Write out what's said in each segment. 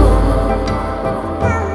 Oh.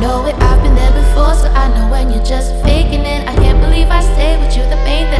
know it, I've been there before, so I know when you're just faking it. I can't believe I stay with you, the pain that.